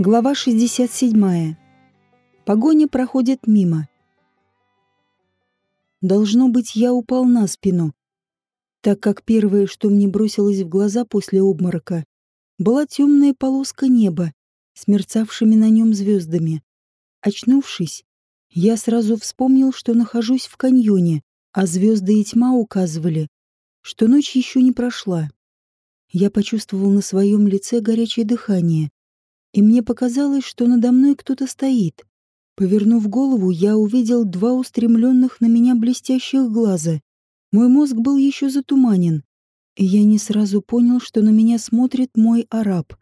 Глава 67. Погоня проходит мимо. Должно быть, я упал на спину, так как первое, что мне бросилось в глаза после обморока, была темная полоска неба с мерцавшими на нем звездами. Очнувшись, я сразу вспомнил, что нахожусь в каньоне, а звезды и тьма указывали, что ночь еще не прошла. Я почувствовал на своем лице горячее дыхание, и мне показалось, что надо мной кто-то стоит. Повернув голову, я увидел два устремленных на меня блестящих глаза. Мой мозг был еще затуманен, и я не сразу понял, что на меня смотрит мой араб.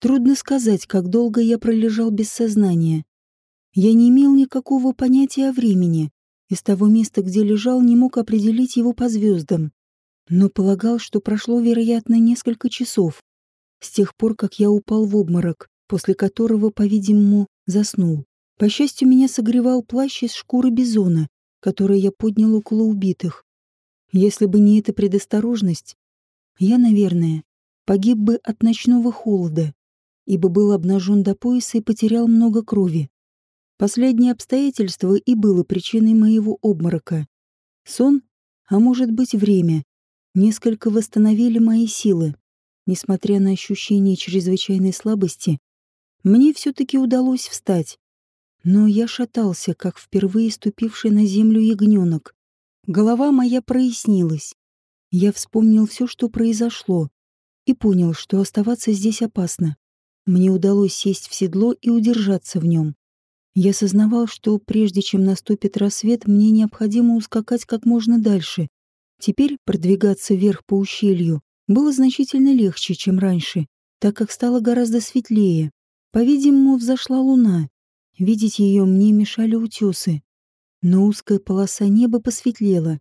Трудно сказать, как долго я пролежал без сознания. Я не имел никакого понятия о времени, и с того места, где лежал, не мог определить его по звездам. Но полагал, что прошло, вероятно, несколько часов, с тех пор, как я упал в обморок, после которого, по-видимому, заснул. По счастью, меня согревал плащ из шкуры бизона, который я поднял около убитых. Если бы не эта предосторожность, я, наверное, погиб бы от ночного холода, ибо был обнажен до пояса и потерял много крови. Последнее обстоятельство и было причиной моего обморока. Сон, а может быть время, несколько восстановили мои силы. Несмотря на ощущение чрезвычайной слабости, мне все-таки удалось встать. Но я шатался, как впервые ступивший на землю ягненок. Голова моя прояснилась. Я вспомнил все, что произошло, и понял, что оставаться здесь опасно. Мне удалось сесть в седло и удержаться в нем. Я сознавал, что прежде чем наступит рассвет, мне необходимо ускакать как можно дальше. Теперь продвигаться вверх по ущелью было значительно легче, чем раньше, так как стало гораздо светлее. По-видимому, взошла луна, Видеть ее мне мешали утесы. Но узкая полоса неба посветлела.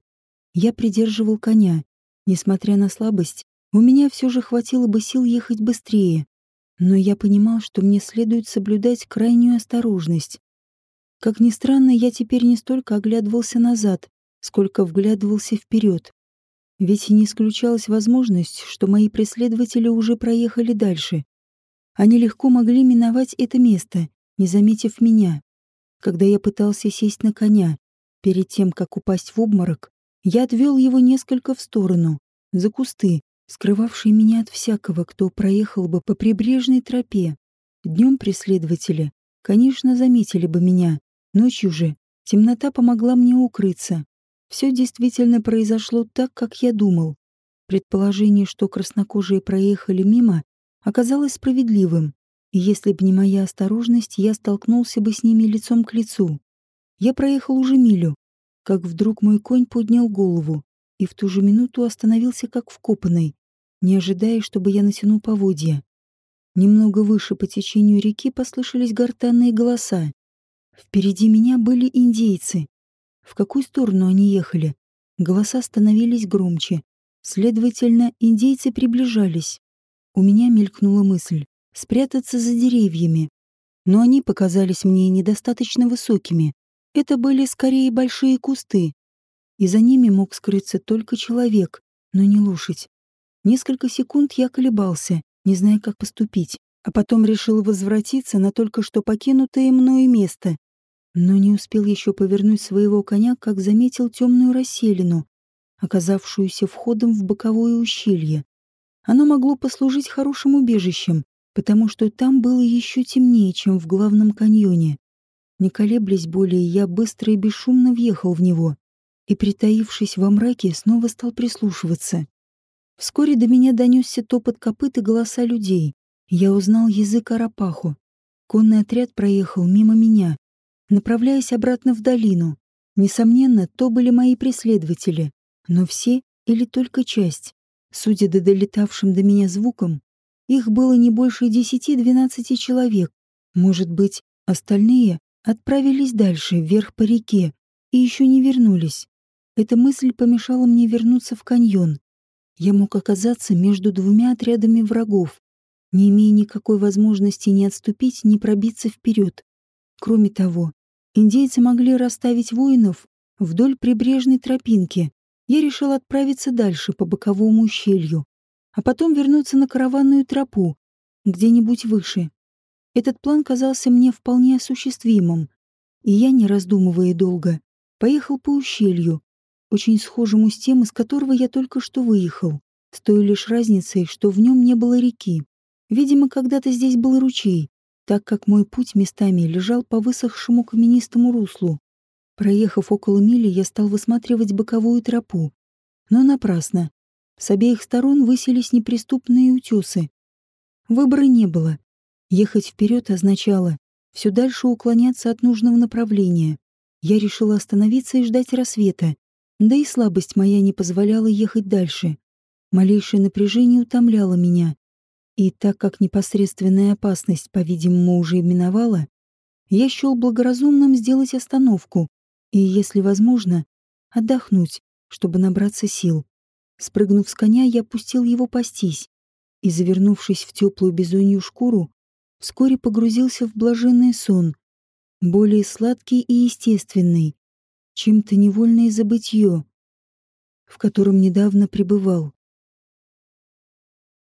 Я придерживал коня. Несмотря на слабость, у меня все же хватило бы сил ехать быстрее. Но я понимал, что мне следует соблюдать крайнюю осторожность. Как ни странно, я теперь не столько оглядывался назад, сколько вглядывался вперед. Ведь не исключалась возможность, что мои преследователи уже проехали дальше. Они легко могли миновать это место, не заметив меня. Когда я пытался сесть на коня, перед тем, как упасть в обморок, я отвел его несколько в сторону, за кусты, скрывавшие меня от всякого, кто проехал бы по прибрежной тропе. Днем преследователи, конечно, заметили бы меня. Ночью же темнота помогла мне укрыться. Все действительно произошло так, как я думал. Предположение, что краснокожие проехали мимо, оказалось справедливым. Если бы не моя осторожность, я столкнулся бы с ними лицом к лицу. Я проехал уже милю, как вдруг мой конь поднял голову и в ту же минуту остановился как вкопанный, не ожидая, чтобы я натянул поводья. Немного выше по течению реки послышались гортанные голоса. Впереди меня были индейцы. В какую сторону они ехали? Голоса становились громче. Следовательно, индейцы приближались. У меня мелькнула мысль спрятаться за деревьями. Но они показались мне недостаточно высокими. Это были скорее большие кусты. И за ними мог скрыться только человек, но не лошадь. Несколько секунд я колебался, не зная, как поступить, а потом решил возвратиться на только что покинутое мною место. Но не успел еще повернуть своего коня, как заметил темную расселину, оказавшуюся входом в боковое ущелье. Оно могло послужить хорошим убежищем, потому что там было еще темнее, чем в главном каньоне. Не колеблясь более, я быстро и бесшумно въехал в него и, притаившись во мраке, снова стал прислушиваться. Вскоре до меня донесся топот копыт и голоса людей. Я узнал язык Арапаху. Конный отряд проехал мимо меня, направляясь обратно в долину. Несомненно, то были мои преследователи, но все или только часть. Судя по долетавшим до меня звукам, их было не больше десяти-двенадцати человек. Может быть, остальные отправились дальше, вверх по реке, и еще не вернулись. Эта мысль помешала мне вернуться в каньон. Я мог оказаться между двумя отрядами врагов, не имея никакой возможности ни отступить, ни пробиться вперед. Кроме того, индейцы могли расставить воинов вдоль прибрежной тропинки. Я решил отправиться дальше по боковому ущелью, а потом вернуться на караванную тропу, где-нибудь выше. Этот план казался мне вполне осуществимым, и я, не раздумывая долго, поехал по ущелью, очень схожему с тем, из которого я только что выехал, с той лишь разницей, что в нем не было реки. Видимо, когда-то здесь был ручей, так как мой путь местами лежал по высохшему каменистому руслу. Проехав около мили, я стал высматривать боковую тропу. Но напрасно. С обеих сторон высились неприступные утесы. Выбора не было. Ехать вперед означало все дальше уклоняться от нужного направления. Я решила остановиться и ждать рассвета. Да и слабость моя не позволяла ехать дальше. Малейшее напряжение утомляло меня. И так как непосредственная опасность, по-видимому, уже миновала, я счел благоразумным сделать остановку и, если возможно, отдохнуть, чтобы набраться сил. Спрыгнув с коня, я пустил его пастись и, завернувшись в теплую бизонью шкуру, вскоре погрузился в блаженный сон, более сладкий и естественный, чем-то невольное забытье, в котором недавно пребывал.